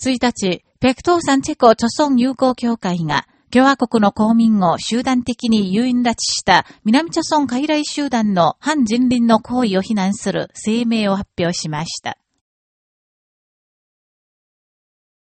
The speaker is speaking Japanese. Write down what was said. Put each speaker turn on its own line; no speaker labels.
1日、ペク北東山チェコ著村友好協会が、共和国の公民を集団的に誘引拉致した南朝村傀儡集団の反人倫の行為を非難する声明を発表しました。